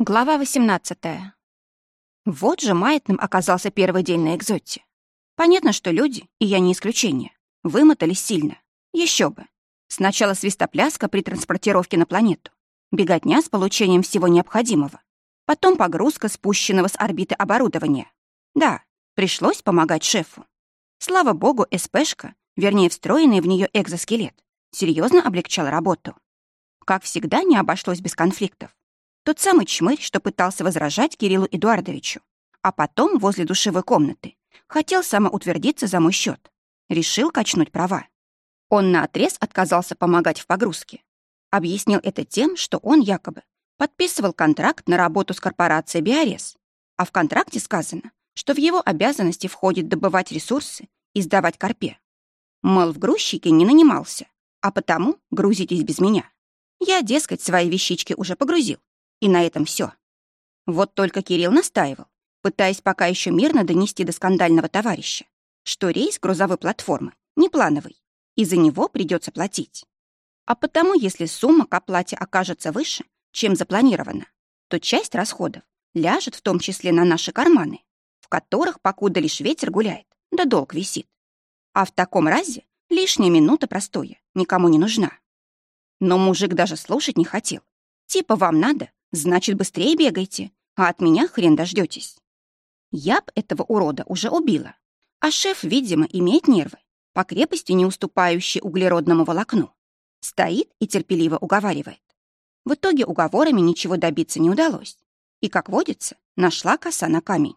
Глава 18. Вот же маятным оказался первый день на экзоте. Понятно, что люди, и я не исключение, вымотались сильно. Еще бы. Сначала свистопляска при транспортировке на планету, беготня с получением всего необходимого, потом погрузка спущенного с орбиты оборудования. Да, пришлось помогать шефу. Слава богу, СПшка, вернее, встроенный в нее экзоскелет, серьезно облегчал работу. Как всегда, не обошлось без конфликтов. Тот самый чмырь, что пытался возражать Кириллу Эдуардовичу, а потом возле душевой комнаты хотел самоутвердиться за мой счет. Решил качнуть права. Он наотрез отказался помогать в погрузке. Объяснил это тем, что он якобы подписывал контракт на работу с корпорацией «Биорез», а в контракте сказано, что в его обязанности входит добывать ресурсы и сдавать корпе. Мол, в грузчике не нанимался, а потому грузитесь без меня. Я, дескать, свои вещички уже погрузил, и на этом все. Вот только Кирилл настаивал, пытаясь пока еще мирно донести до скандального товарища, что рейс грузовой платформы не плановый, и за него придется платить. А потому, если сумма к оплате окажется выше, чем запланировано, то часть расходов ляжет в том числе на наши карманы, в которых покуда лишь ветер гуляет, да долг висит. А в таком разе лишняя минута простоя никому не нужна. Но мужик даже слушать не хотел. Типа вам надо, Значит, быстрее бегайте, а от меня хрен дождетесь. Я б этого урода уже убила. А шеф, видимо, имеет нервы, по крепости не уступающие углеродному волокну. Стоит и терпеливо уговаривает. В итоге уговорами ничего добиться не удалось. И, как водится, нашла коса на камень.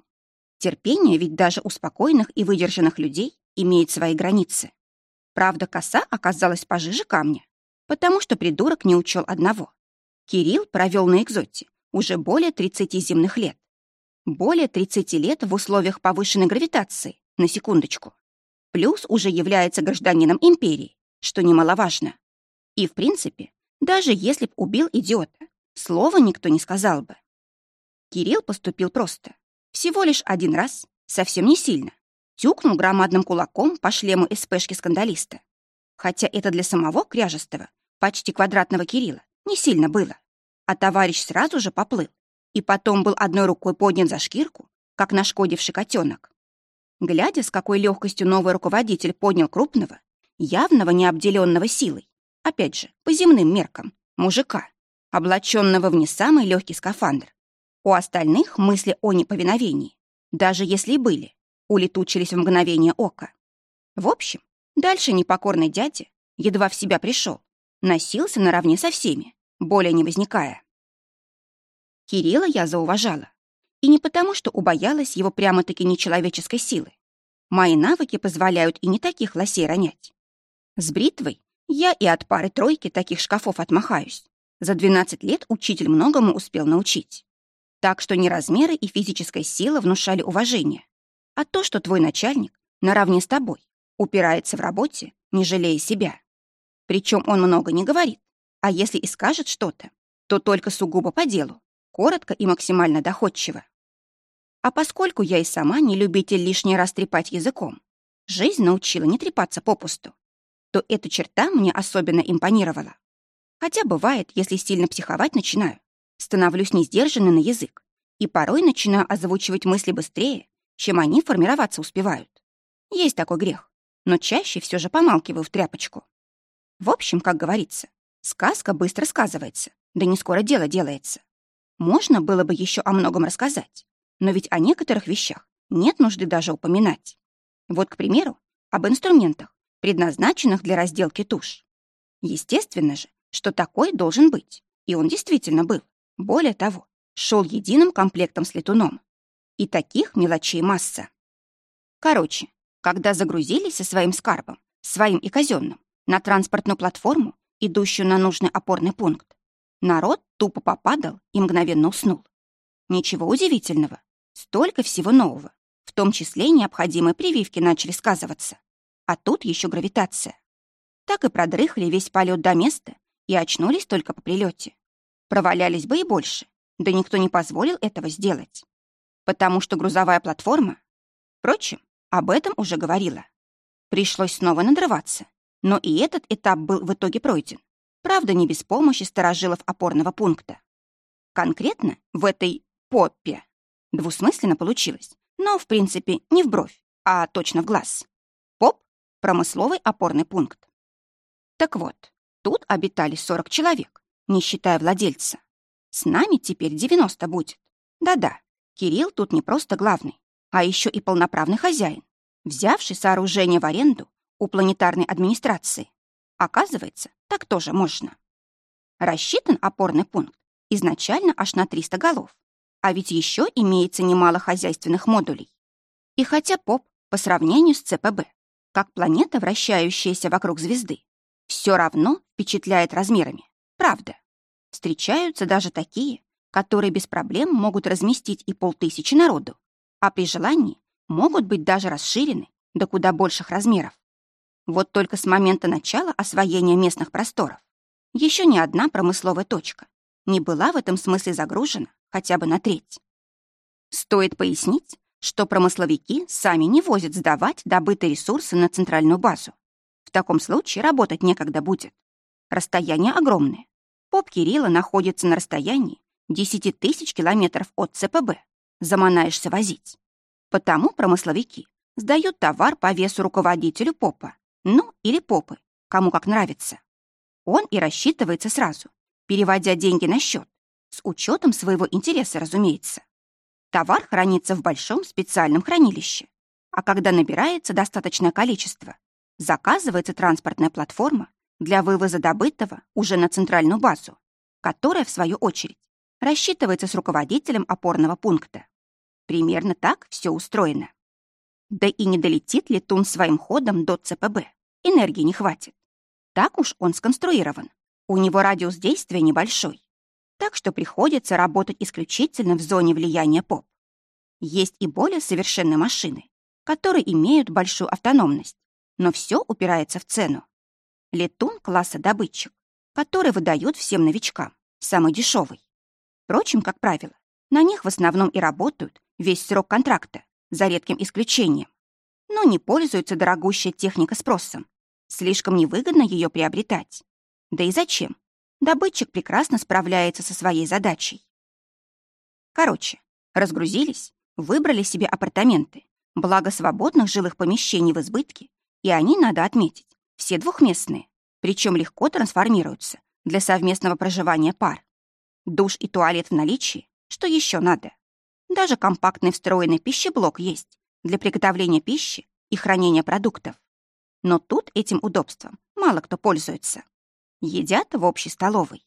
Терпение ведь даже у спокойных и выдержанных людей имеет свои границы. Правда, коса оказалась пожиже камня, потому что придурок не учел одного. Кирилл провел на экзоте уже более 30 земных лет. Более 30 лет в условиях повышенной гравитации, на секундочку. Плюс уже является гражданином империи, что немаловажно. И, в принципе, даже если б убил идиота, слова никто не сказал бы. Кирилл поступил просто. Всего лишь один раз, совсем не сильно, тюкнул громадным кулаком по шлему СПшки-скандалиста. Хотя это для самого кряжестого, почти квадратного Кирилла, не сильно было. А товарищ сразу же поплыл и потом был одной рукой поднят за шкирку, как нашкодивший котенок. Глядя, с какой легкостью новый руководитель поднял крупного, явного необделенного силой, опять же, по земным меркам, мужика, облаченного в не самый легкий скафандр. У остальных мысли о неповиновении, даже если и были, улетучились в мгновение ока. В общем, дальше непокорный дядя, едва в себя пришел, носился наравне со всеми, более не возникая. Кирилла я зауважала. И не потому, что убоялась его прямо-таки нечеловеческой силы. Мои навыки позволяют и не таких лосей ронять. С бритвой я и от пары-тройки таких шкафов отмахаюсь. За 12 лет учитель многому успел научить. Так что не размеры и физическая сила внушали уважение, а то, что твой начальник наравне с тобой упирается в работе, не жалея себя. Причем он много не говорит, а если и скажет что-то, то только сугубо по делу, коротко и максимально доходчиво. А поскольку я и сама не любитель лишний раз трепать языком, жизнь научила не трепаться попусту, то эта черта мне особенно импонировала. Хотя бывает, если сильно психовать начинаю, становлюсь несдержанной на язык и порой начинаю озвучивать мысли быстрее, чем они формироваться успевают. Есть такой грех, но чаще все же помалкиваю в тряпочку. В общем, как говорится, Сказка быстро сказывается, да не скоро дело делается. Можно было бы еще о многом рассказать, но ведь о некоторых вещах нет нужды даже упоминать. Вот, к примеру, об инструментах, предназначенных для разделки туш. Естественно же, что такой должен быть, и он действительно был. Более того, шел единым комплектом с летуном. И таких мелочей масса. Короче, когда загрузились со своим скарбом, своим и казенным, на транспортную платформу, идущую на нужный опорный пункт. Народ тупо попадал и мгновенно уснул. Ничего удивительного. Столько всего нового. В том числе необходимые прививки начали сказываться. А тут еще гравитация. Так и продрыхли весь полет до места и очнулись только по прилете. Провалялись бы и больше, да никто не позволил этого сделать. Потому что грузовая платформа... Впрочем, об этом уже говорила. Пришлось снова надрываться, но и этот этап был в итоге пройден. Правда, не без помощи сторожилов опорного пункта. Конкретно в этой поппе. Двусмысленно получилось, но, в принципе, не в бровь, а точно в глаз. Поп — промысловый опорный пункт. Так вот, тут обитали 40 человек, не считая владельца. С нами теперь 90 будет. Да-да, Кирилл тут не просто главный, а еще и полноправный хозяин, взявший сооружение в аренду у планетарной администрации. Оказывается, так тоже можно. Рассчитан опорный пункт изначально аж на 300 голов, а ведь еще имеется немало хозяйственных модулей. И хотя ПОП по сравнению с ЦПБ, как планета, вращающаяся вокруг звезды, все равно впечатляет размерами, правда. Встречаются даже такие, которые без проблем могут разместить и полтысячи народу, а при желании могут быть даже расширены до куда больших размеров. Вот только с момента начала освоения местных просторов еще ни одна промысловая точка не была в этом смысле загружена хотя бы на треть. Стоит пояснить, что промысловики сами не возят сдавать добытые ресурсы на центральную базу. В таком случае работать некогда будет. Расстояние огромное. Поп Кирилла находится на расстоянии 10 тысяч километров от ЦПБ. Заманаешься возить. Потому промысловики сдают товар по весу руководителю попа, ну или попы, кому как нравится. Он и рассчитывается сразу, переводя деньги на счет, с учетом своего интереса, разумеется. Товар хранится в большом специальном хранилище, а когда набирается достаточное количество, заказывается транспортная платформа для вывоза добытого уже на центральную базу, которая, в свою очередь, рассчитывается с руководителем опорного пункта. Примерно так все устроено. Да и не долетит летун своим ходом до ЦПБ. Энергии не хватит. Так уж он сконструирован. У него радиус действия небольшой. Так что приходится работать исключительно в зоне влияния ПОП. Есть и более совершенные машины, которые имеют большую автономность, но все упирается в цену. Летун класса добытчик, который выдают всем новичкам, самый дешевый. Впрочем, как правило, на них в основном и работают весь срок контракта, за редким исключением. Но не пользуется дорогущая техника спросом, Слишком невыгодно ее приобретать. Да и зачем? Добытчик прекрасно справляется со своей задачей. Короче, разгрузились, выбрали себе апартаменты, благо свободных жилых помещений в избытке, и они, надо отметить, все двухместные, причем легко трансформируются для совместного проживания пар. Душ и туалет в наличии, что еще надо? Даже компактный встроенный пищеблок есть для приготовления пищи и хранения продуктов. Но тут этим удобством мало кто пользуется. Едят в общей столовой.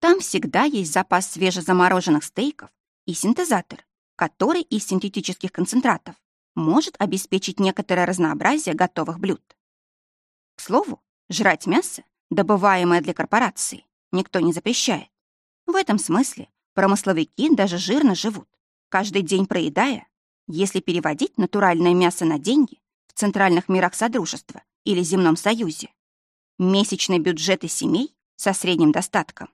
Там всегда есть запас свежезамороженных стейков и синтезатор, который из синтетических концентратов может обеспечить некоторое разнообразие готовых блюд. К слову, жрать мясо, добываемое для корпорации, никто не запрещает. В этом смысле промысловики даже жирно живут, каждый день проедая, если переводить натуральное мясо на деньги, центральных мирах Содружества или Земном Союзе. Месячные бюджеты семей со средним достатком.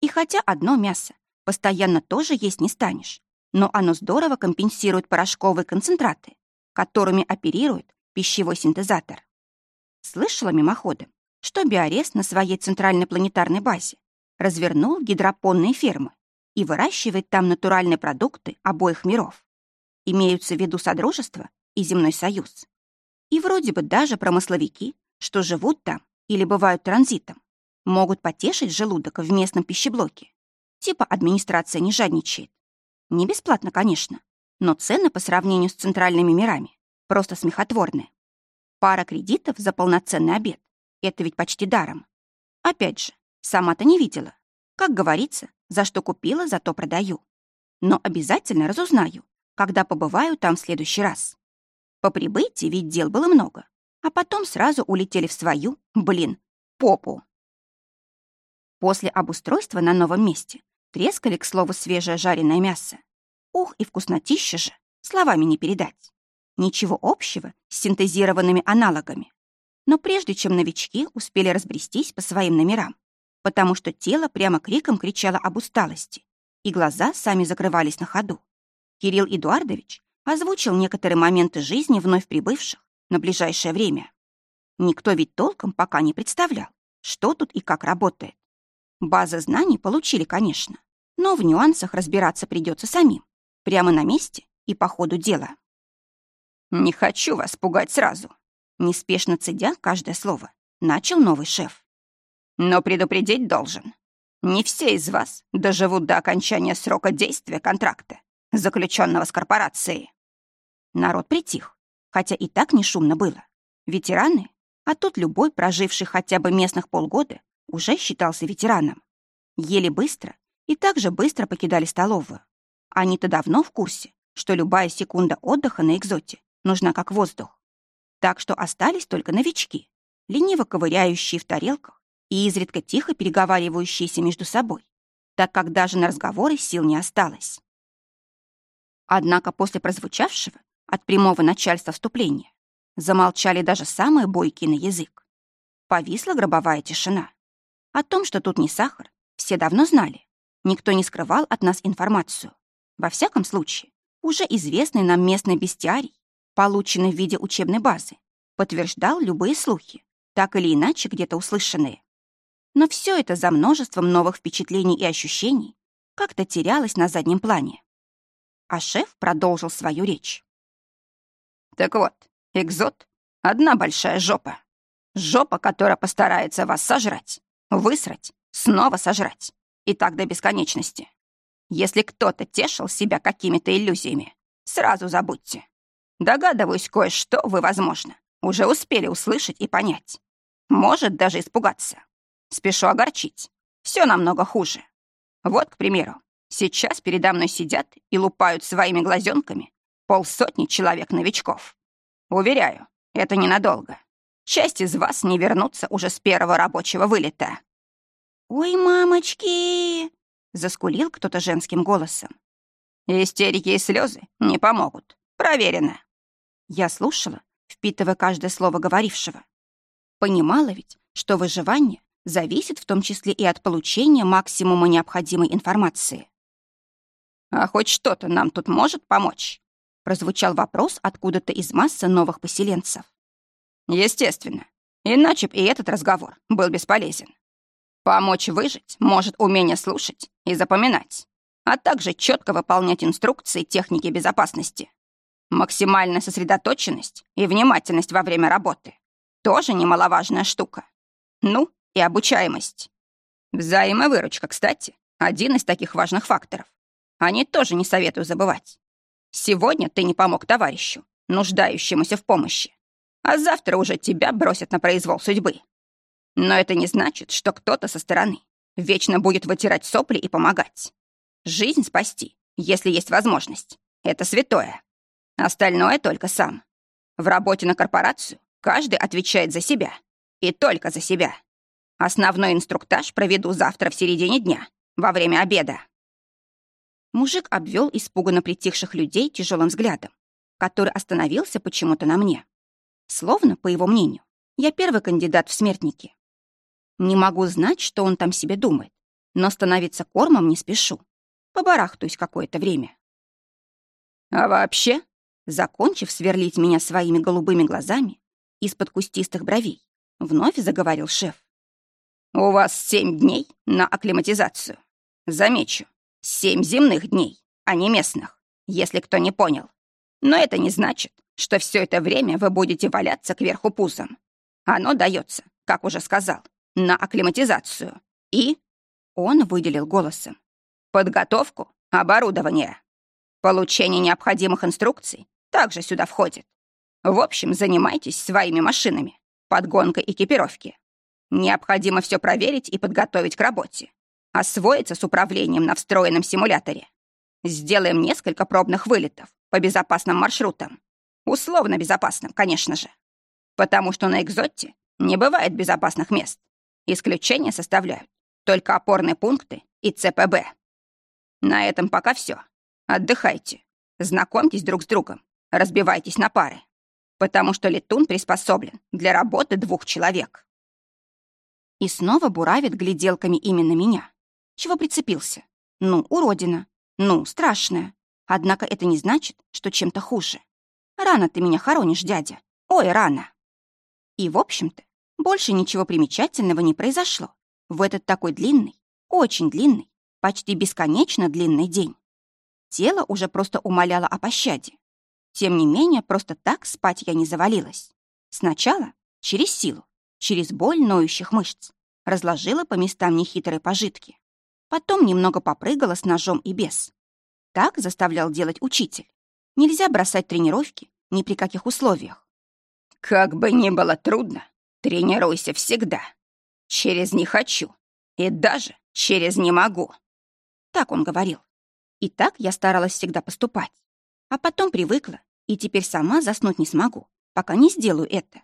И хотя одно мясо постоянно тоже есть не станешь, но оно здорово компенсирует порошковые концентраты, которыми оперирует пищевой синтезатор. Слышала мимоходом, что Биорез на своей центральной планетарной базе развернул гидропонные фермы и выращивает там натуральные продукты обоих миров. Имеются в виду Содружество и Земной Союз. И вроде бы даже промысловики, что живут там или бывают транзитом, могут потешить желудок в местном пищеблоке. Типа администрация не жадничает. Не бесплатно, конечно, но цены по сравнению с центральными мирами просто смехотворные. Пара кредитов за полноценный обед — это ведь почти даром. Опять же, сама-то не видела. Как говорится, за что купила, за то продаю. Но обязательно разузнаю, когда побываю там в следующий раз. По прибытии ведь дел было много, а потом сразу улетели в свою, блин, попу. После обустройства на новом месте трескали, к слову, свежее жареное мясо. Ух, и вкуснотища же, словами не передать. Ничего общего с синтезированными аналогами. Но прежде чем новички успели разбрестись по своим номерам, потому что тело прямо криком кричало об усталости, и глаза сами закрывались на ходу, Кирилл Эдуардович озвучил некоторые моменты жизни вновь прибывших на ближайшее время. Никто ведь толком пока не представлял, что тут и как работает. Базы знаний получили, конечно, Но в нюансах разбираться придется самим, прямо на месте и по ходу дела. «Не хочу вас пугать сразу», — неспешно цедя каждое слово, начал новый шеф. «Но предупредить должен. Не все из вас доживут до окончания срока действия контракта, заключенного с корпорацией». Народ притих, хотя и так не шумно было. Ветераны, а тут любой, проживший хотя бы местных полгода, уже считался ветераном. Ели быстро и также быстро покидали столовую. Они-то давно в курсе, что любая секунда отдыха на экзоте нужна как воздух. Так что остались только новички, лениво ковыряющие в тарелках и изредка тихо переговаривающиеся между собой, так как даже на разговоры сил не осталось. Однако после прозвучавшего от прямого начальства вступления замолчали даже самые бойкие на язык. Повисла гробовая тишина. О том, что тут не сахар, все давно знали. Никто не скрывал от нас информацию. Во всяком случае, уже известный нам местный бестиарий полученный в виде учебной базы, подтверждал любые слухи, так или иначе где-то услышанные. Но все это за множеством новых впечатлений и ощущений как-то терялось на заднем плане. А шеф продолжил свою речь. «Так вот, экзот — одна большая жопа. Жопа, которая постарается вас сожрать, высрать, снова сожрать. И так до бесконечности. Если кто-то тешил себя какими-то иллюзиями, сразу забудьте. Догадываюсь, кое-что вы, возможно, уже успели услышать и понять. Может, даже испугаться. Спешу огорчить. Все намного хуже. Вот, к примеру, сейчас передо мной сидят и лупают своими глазенками полсотни человек-новичков. Уверяю, это ненадолго. Часть из вас не вернутся уже с первого рабочего вылета. «Ой, мамочки!» — заскулил кто-то женским голосом. Истерики и слезы не помогут. Проверено. Я слушала, впитывая каждое слово говорившего. Понимала ведь, что выживание зависит в том числе и от получения максимума необходимой информации. «А хоть что-то нам тут может помочь?» прозвучал вопрос откуда-то из массы новых поселенцев. «Естественно. Иначе б и этот разговор был бесполезен. Помочь выжить может умение слушать и запоминать, а также четко выполнять инструкции техники безопасности. Максимальная сосредоточенность и внимательность во время работы — тоже немаловажная штука. Ну, и обучаемость. Взаимовыручка, кстати, один из таких важных факторов. Они тоже не советую забывать. Сегодня ты не помог товарищу, нуждающемуся в помощи, а завтра уже тебя бросят на произвол судьбы. Но это не значит, что кто-то со стороны вечно будет вытирать сопли и помогать. Жизнь спасти, если есть возможность, это святое. Остальное только сам. В работе на корпорацию каждый отвечает за себя. И только за себя. Основной инструктаж проведу завтра в середине дня, во время обеда. Мужик обвел испуганно притихших людей тяжелым взглядом, который остановился почему-то на мне. Словно, по его мнению, я первый кандидат в смертники. Не могу знать, что он там себе думает, но становиться кормом не спешу. Побарахтаюсь какое-то время. А вообще, Закончив сверлить меня своими голубыми глазами из-под кустистых бровей, вновь заговорил шеф. «У вас семь дней на акклиматизацию. Замечу, семь земных дней, а не местных, если кто не понял. Но это не значит, что все это время вы будете валяться кверху пузом. Оно дается, как уже сказал, на акклиматизацию. И...» Он выделил голосом. «Подготовку оборудования. Получение необходимых инструкций также сюда входит. В общем, занимайтесь своими машинами, подгонкой экипировки. Необходимо все проверить и подготовить к работе. Освоиться с управлением на встроенном симуляторе. Сделаем несколько пробных вылетов по безопасным маршрутам. Условно безопасным, конечно же. Потому что на Экзотте не бывает безопасных мест. Исключения составляют только опорные пункты и ЦПБ. На этом пока все. Отдыхайте. Знакомьтесь друг с другом разбивайтесь на пары, потому что летун приспособлен для работы двух человек. И снова буравит гляделками именно меня. Чего прицепился? Ну, уродина. Ну, страшная. Однако это не значит, что чем-то хуже. Рано ты меня хоронишь, дядя. Ой, рано. И, в общем-то, больше ничего примечательного не произошло в этот такой длинный, очень длинный Почти бесконечно длинный день. Тело уже просто умоляло о пощаде. Тем не менее, просто так спать я не завалилась. Сначала через силу, через боль ноющих мышц, разложила по местам нехитрые пожитки. Потом немного попрыгала с ножом и без. Так заставлял делать учитель. Нельзя бросать тренировки ни при каких условиях. Как бы ни было трудно, тренируйся всегда. Через «не хочу» и даже через «не могу». Так он говорил. И так я старалась всегда поступать. А потом привыкла, и теперь сама заснуть не смогу, пока не сделаю это.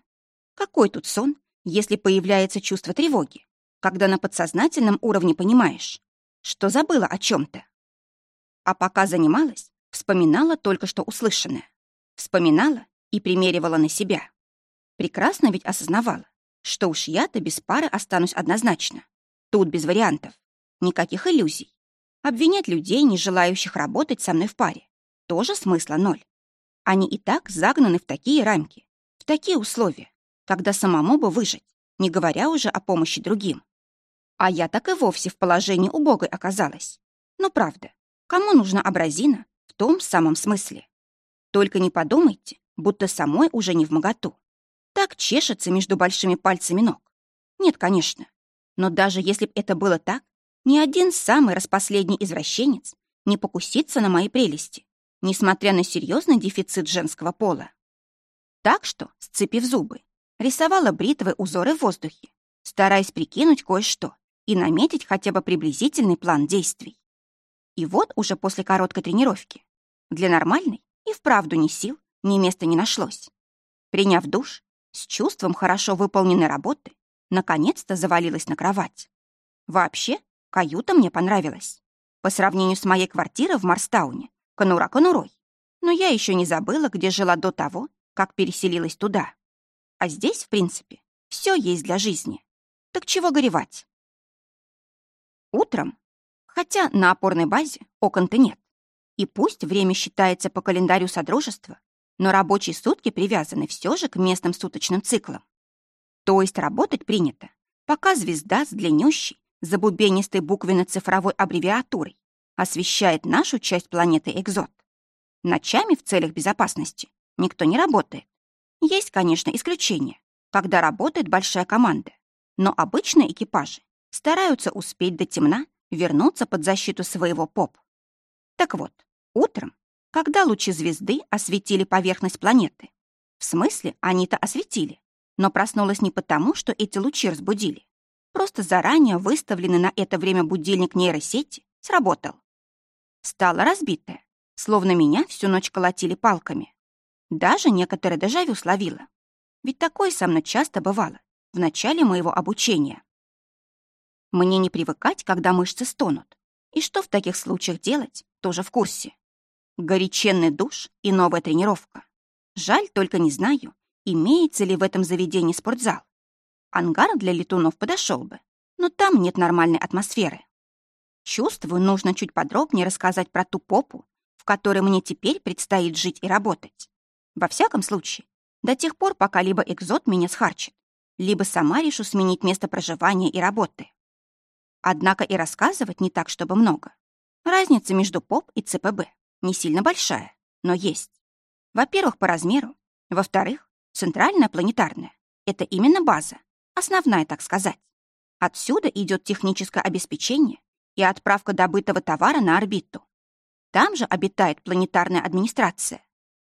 Какой тут сон, если появляется чувство тревоги, когда на подсознательном уровне понимаешь, что забыла о чем то А пока занималась, вспоминала только что услышанное. Вспоминала и примеривала на себя. Прекрасно ведь осознавала, что уж я-то без пары останусь однозначно. Тут без вариантов. Никаких иллюзий. Обвинять людей, не желающих работать со мной в паре, тоже смысла ноль. Они и так загнаны в такие рамки, в такие условия, когда самому бы выжить, не говоря уже о помощи другим. А я так и вовсе в положении убогой оказалась. Но правда, кому нужна абразина в том самом смысле? Только не подумайте, будто самой уже не в моготу. Так чешется между большими пальцами ног. Нет, конечно. Но даже если б это было так, ни один самый распоследний извращенец не покусится на мои прелести, несмотря на серьезный дефицит женского пола. Так что, сцепив зубы, рисовала бритвы узоры в воздухе, стараясь прикинуть кое-что и наметить хотя бы приблизительный план действий. И вот уже после короткой тренировки для нормальной и вправду ни сил, ни места не нашлось. Приняв душ, с чувством хорошо выполненной работы, наконец-то завалилась на кровать. Вообще, Каюта мне понравилась. По сравнению с моей квартирой в Марстауне, конура конурой. Но я еще не забыла, где жила до того, как переселилась туда. А здесь, в принципе, все есть для жизни. Так чего горевать? Утром, хотя на опорной базе окон-то нет, и пусть время считается по календарю Содружества, но рабочие сутки привязаны все же к местным суточным циклам. То есть работать принято, пока звезда с длиннющей, забубенистой буквенно-цифровой аббревиатурой освещает нашу часть планеты Экзот. Ночами в целях безопасности никто не работает. Есть, конечно, исключения, когда работает большая команда, но обычные экипажи стараются успеть до темна вернуться под защиту своего поп. Так вот, утром, когда лучи звезды осветили поверхность планеты, в смысле, они-то осветили, но проснулась не потому, что эти лучи разбудили, Просто заранее выставленный на это время будильник нейросети сработал. Стало разбитое, словно меня всю ночь колотили палками. Даже некоторые дежавю словила. Ведь такое со мной часто бывало в начале моего обучения. Мне не привыкать, когда мышцы стонут. И что в таких случаях делать, тоже в курсе. Горяченный душ и новая тренировка. Жаль, только не знаю, имеется ли в этом заведении спортзал. Ангар для летунов подошел бы, но там нет нормальной атмосферы. Чувствую, нужно чуть подробнее рассказать про ту попу, в которой мне теперь предстоит жить и работать. Во всяком случае, до тех пор, пока либо экзот меня схарчит, либо сама решу сменить место проживания и работы. Однако и рассказывать не так, чтобы много. Разница между ПОП и ЦПБ не сильно большая, но есть. Во-первых, по размеру. Во-вторых, центральная планетарная — это именно база, Основная, так сказать. Отсюда идет техническое обеспечение и отправка добытого товара на орбиту. Там же обитает планетарная администрация.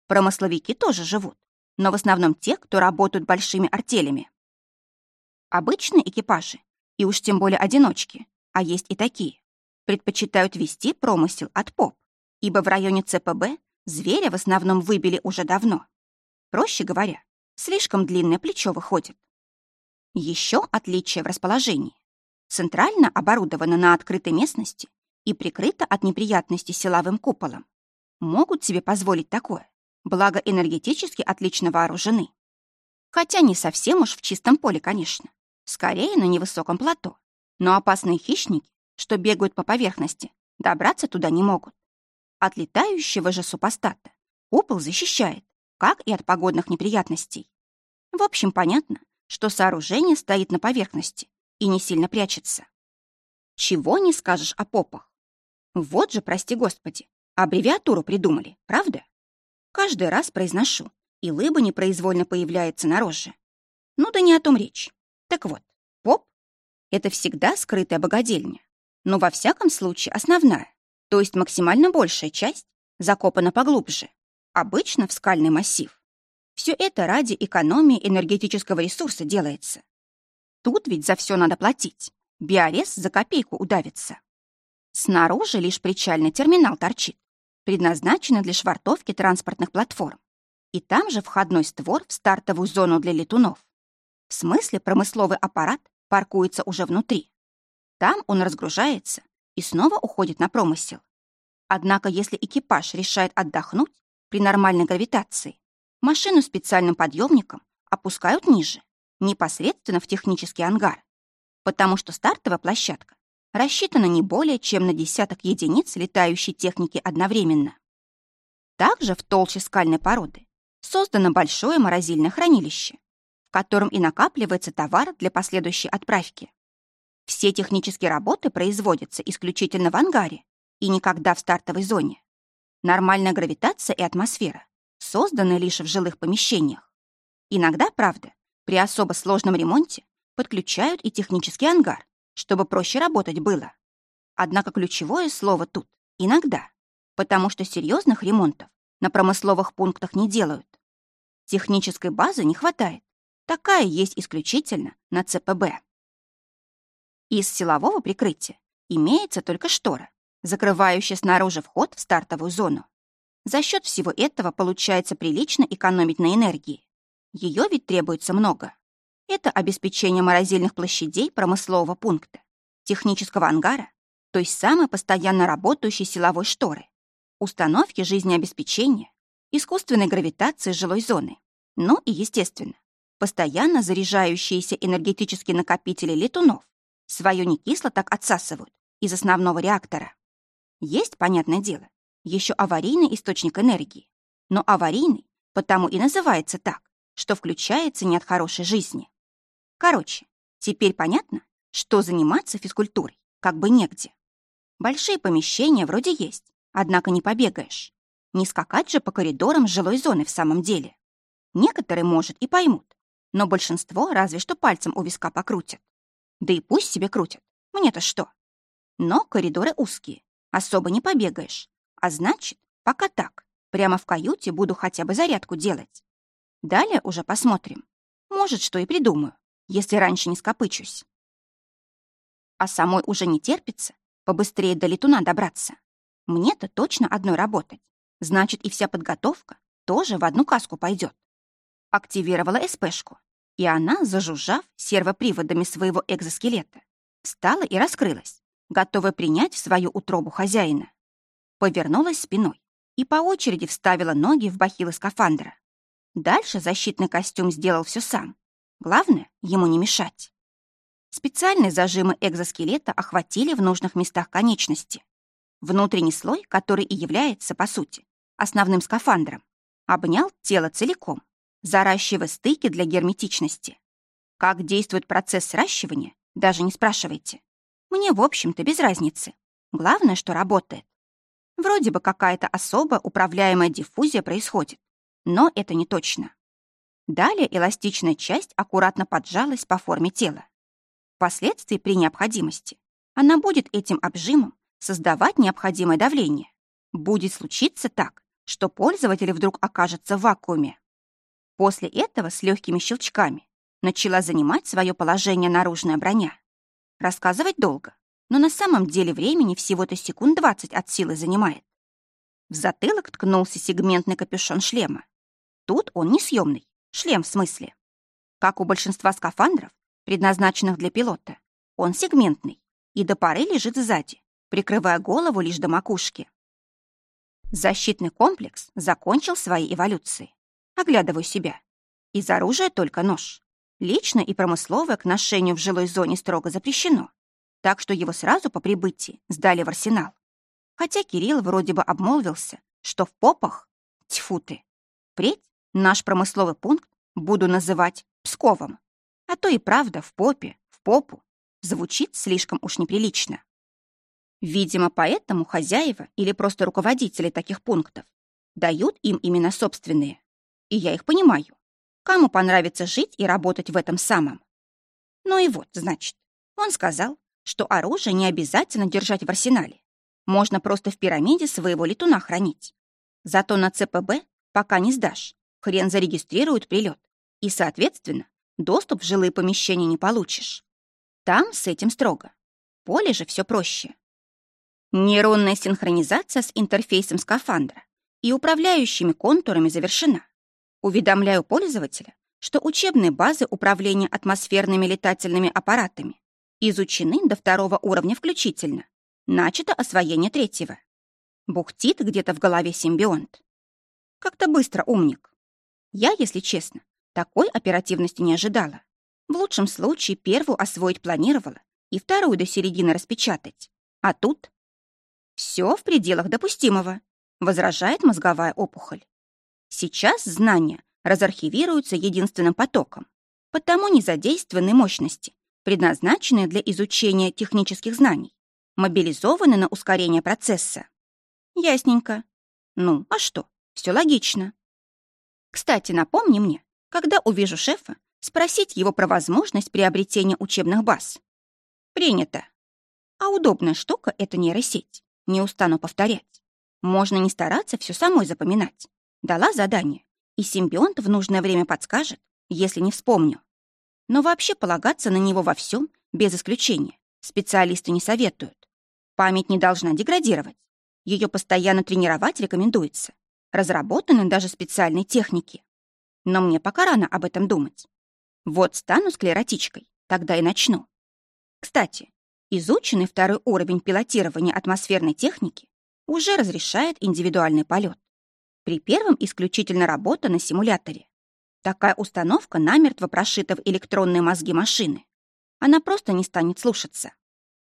Промысловики тоже живут, но в основном те, кто работают большими артелями. Обычные экипажи, и уж тем более одиночки, а есть и такие, предпочитают вести промысел от ПОП, ибо в районе ЦПБ зверя в основном выбили уже давно. Проще говоря, слишком длинное плечо выходит. Еще отличие в расположении. Центрально оборудовано на открытой местности и прикрыто от неприятностей силовым куполом. Могут себе позволить такое, благо энергетически отлично вооружены. Хотя не совсем уж в чистом поле, конечно. Скорее на невысоком плато. Но опасные хищники, что бегают по поверхности, добраться туда не могут. От летающего же супостата купол защищает, как и от погодных неприятностей. В общем, понятно, что сооружение стоит на поверхности и не сильно прячется. Чего не скажешь о попах. Вот же, прости господи, аббревиатуру придумали, правда? Каждый раз произношу, и лыба непроизвольно появляется на роже. Ну да не о том речь. Так вот, поп — это всегда скрытая богадельня, но во всяком случае основная, то есть максимально большая часть, закопана поглубже, обычно в скальный массив. Все это ради экономии энергетического ресурса делается. Тут ведь за все надо платить. Биорез за копейку удавится. Снаружи лишь причальный терминал торчит, предназначенный для швартовки транспортных платформ. И там же входной створ в стартовую зону для летунов. В смысле, промысловый аппарат паркуется уже внутри. Там он разгружается и снова уходит на промысел. Однако, если экипаж решает отдохнуть при нормальной гравитации, машину специальным подъемником опускают ниже, непосредственно в технический ангар, потому что стартовая площадка рассчитана не более чем на десяток единиц летающей техники одновременно. Также в толще скальной породы создано большое морозильное хранилище, котором и накапливается товар для последующей отправки. Все технические работы производятся исключительно в ангаре и никогда в стартовой зоне. Нормальная гравитация и атмосфера созданы лишь в жилых помещениях. Иногда, правда, при особо сложном ремонте подключают и технический ангар, чтобы проще работать было. Однако ключевое слово тут — иногда, потому что серьезных ремонтов на промысловых пунктах не делают. Технической базы не хватает. Такая есть исключительно на ЦПБ. Из силового прикрытия имеется только штора, закрывающая снаружи вход в стартовую зону. За счет всего этого получается прилично экономить на энергии. Ее ведь требуется много. Это обеспечение морозильных площадей промыслового пункта, технического ангара, то есть самой постоянно работающей силовой шторы, установки жизнеобеспечения, искусственной гравитации жилой зоны, ну и, естественно, постоянно заряжающиеся энергетические накопители летунов свое не кисло так отсасывают из основного реактора. Есть, понятное дело, еще аварийный источник энергии, но аварийный потому и называется так, что включается не от хорошей жизни. Короче, теперь понятно, что заниматься физкультурой как бы негде. Большие помещения вроде есть, однако не побегаешь. Не скакать же по коридорам жилой зоны в самом деле. Некоторые, может, и поймут, но большинство разве что пальцем у виска покрутят. Да и пусть себе крутят, мне-то что. Но коридоры узкие, особо не побегаешь. А значит, пока так, прямо в каюте буду хотя бы зарядку делать. Далее уже посмотрим. Может, что и придумаю если раньше не скопычусь. А самой уже не терпится побыстрее до летуна добраться. Мне-то точно одной работать. Значит, и вся подготовка тоже в одну каску пойдет. Активировала СПшку, и она, зажужжав сервоприводами своего экзоскелета, встала и раскрылась, готовая принять в свою утробу хозяина. Повернулась спиной и по очереди вставила ноги в бахилы скафандра. Дальше защитный костюм сделал все сам, Главное, ему не мешать. Специальные зажимы экзоскелета охватили в нужных местах конечности. Внутренний слой, который и является, по сути, основным скафандром, обнял тело целиком, заращивая стыки для герметичности. Как действует процесс сращивания, даже не спрашивайте. Мне, в общем-то, без разницы. Главное, что работает. Вроде бы какая-то особо управляемая диффузия происходит, но это не точно. Далее эластичная часть аккуратно поджалась по форме тела. Впоследствии, при необходимости, она будет этим обжимом создавать необходимое давление. Будет случиться так, что пользователь вдруг окажется в вакууме. После этого с легкими щелчками начала занимать свое положение наружная броня. Рассказывать долго, но на самом деле времени всего-то секунд 20 от силы занимает. В затылок ткнулся сегментный капюшон шлема. Тут он несъемный, Шлем в смысле. Как у большинства скафандров, предназначенных для пилота, он сегментный и до поры лежит сзади, прикрывая голову лишь до макушки. Защитный комплекс закончил свои эволюции. Оглядываю себя. Из оружия только нож. Лично и промысловое к ношению в жилой зоне строго запрещено, так что его сразу по прибытии сдали в арсенал. Хотя Кирилл вроде бы обмолвился, что в попах, тьфу ты, впредь Наш промысловый пункт буду называть Псковом. А то и правда в попе, в попу. Звучит слишком уж неприлично. Видимо, поэтому хозяева или просто руководители таких пунктов дают им именно собственные. И я их понимаю. Кому понравится жить и работать в этом самом? Ну и вот, значит, он сказал, что оружие не обязательно держать в арсенале. Можно просто в пирамиде своего летуна хранить. Зато на ЦПБ, пока не сдашь, хрен зарегистрируют прилет. И, соответственно, доступ в жилые помещения не получишь. Там с этим строго. поле же все проще. Нейронная синхронизация с интерфейсом скафандра и управляющими контурами завершена. Уведомляю пользователя, что учебные базы управления атмосферными летательными аппаратами изучены до второго уровня включительно. Начато освоение третьего. Бухтит где-то в голове симбионт. Как-то быстро умник. Я, если честно, такой оперативности не ожидала. В лучшем случае первую освоить планировала и вторую до середины распечатать. А тут все в пределах допустимого, возражает мозговая опухоль. Сейчас знания разархивируются единственным потоком, потому незадействованные мощности, предназначенные для изучения технических знаний, мобилизованы на ускорение процесса. Ясненько. Ну, а что? Все логично. Кстати, напомни мне, когда увижу шефа, спросить его про возможность приобретения учебных баз. Принято. А удобная штука — это нейросеть. Не устану повторять. Можно не стараться все самой запоминать. Дала задание, и симбионт в нужное время подскажет, если не вспомню. Но вообще полагаться на него во всем, без исключения, специалисты не советуют. Память не должна деградировать. Ее постоянно тренировать рекомендуется. Разработаны даже специальные техники. Но мне пока рано об этом думать. Вот стану склеротичкой, тогда и начну. Кстати, Изученный второй уровень пилотирования атмосферной техники уже разрешает индивидуальный полет. При первом исключительно работа на симуляторе. Такая установка намертво прошита в электронные мозги машины. Она просто не станет слушаться.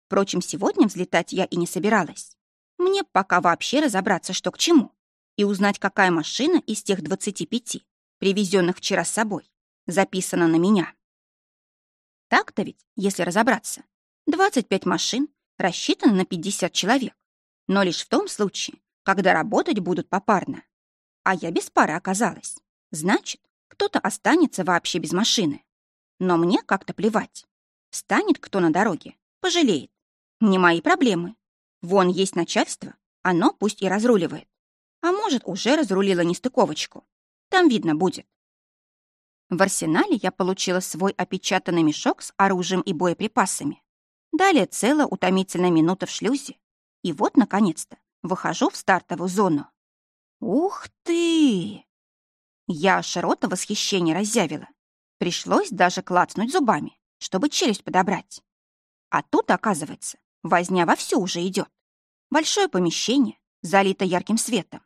Впрочем, сегодня взлетать я и не собиралась. Мне пока вообще разобраться, что к чему, и узнать, какая машина из тех 25, привезенных вчера с собой, записана на меня. Так-то ведь, если разобраться, 25 машин рассчитаны на 50 человек, но лишь в том случае, когда работать будут попарно. А я без пары оказалась. Значит, кто-то останется вообще без машины. Но мне как-то плевать. Станет кто на дороге, пожалеет. Не мои проблемы. Вон есть начальство, оно пусть и разруливает. А может, уже разрулило нестыковочку. Там видно будет. В арсенале я получила свой опечатанный мешок с оружием и боеприпасами. Далее целая утомительная минута в шлюзе. И вот, наконец-то, выхожу в стартовую зону. Ух ты! Я аж рота восхищения разъявила. Пришлось даже клацнуть зубами, чтобы челюсть подобрать. А тут, оказывается, возня вовсю уже идет. Большое помещение, залито ярким светом.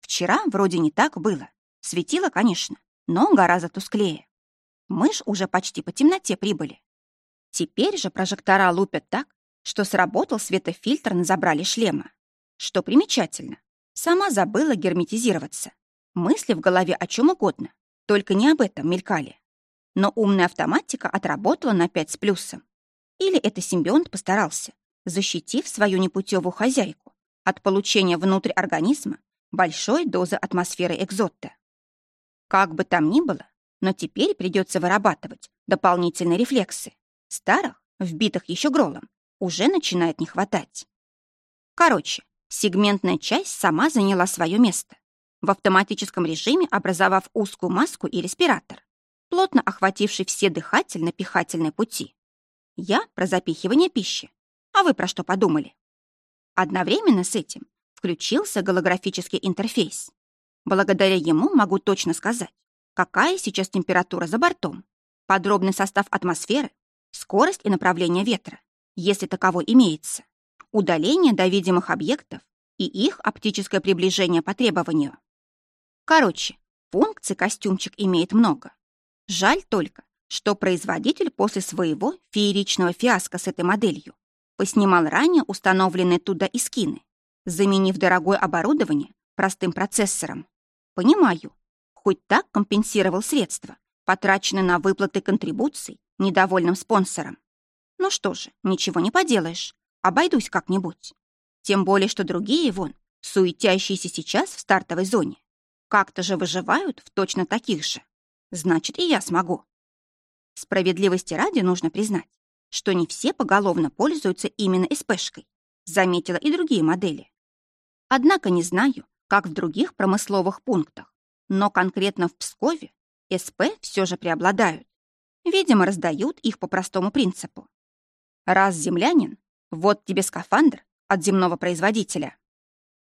Вчера вроде не так было. Светило, конечно, но гораздо тусклее. Мы ж уже почти по темноте прибыли. Теперь же прожектора лупят так, что сработал светофильтр на забрали шлема. Что примечательно, сама забыла герметизироваться. Мысли в голове о чем угодно, только не об этом мелькали. Но умная автоматика отработала на 5 с плюсом. Или это симбионт постарался, защитив свою непутевую хозяйку от получения внутрь организма большой дозы атмосферы экзота. Как бы там ни было, но теперь придется вырабатывать дополнительные рефлексы. Старых, вбитых еще гролом, уже начинает не хватать. Короче, сегментная часть сама заняла свое место, в автоматическом режиме образовав узкую маску и респиратор, плотно охвативший все дыхательно-пихательные пути. Я про запихивание пищи. А вы про что подумали? Одновременно с этим включился голографический интерфейс. Благодаря ему могу точно сказать, какая сейчас температура за бортом, подробный состав атмосферы скорость и направление ветра, если таково имеется, удаление до видимых объектов и их оптическое приближение по требованию. Короче, функций костюмчик имеет много. Жаль только, что производитель после своего фееричного фиаско с этой моделью поснимал ранее установленные туда и скины, заменив дорогое оборудование простым процессором. Понимаю, хоть так компенсировал средства, потраченные на выплаты контрибуций недовольным спонсором. Ну что же, ничего не поделаешь, обойдусь как-нибудь. Тем более, что другие вон, суетящиеся сейчас в стартовой зоне, как-то же выживают в точно таких же. Значит, и я смогу. Справедливости ради нужно признать, что не все поголовно пользуются именно СПшкой. Заметила и другие модели. Однако не знаю, как в других промысловых пунктах, но конкретно в Пскове СП все же преобладают. Видимо, раздают их по простому принципу. Раз землянин, вот тебе скафандр от земного производителя.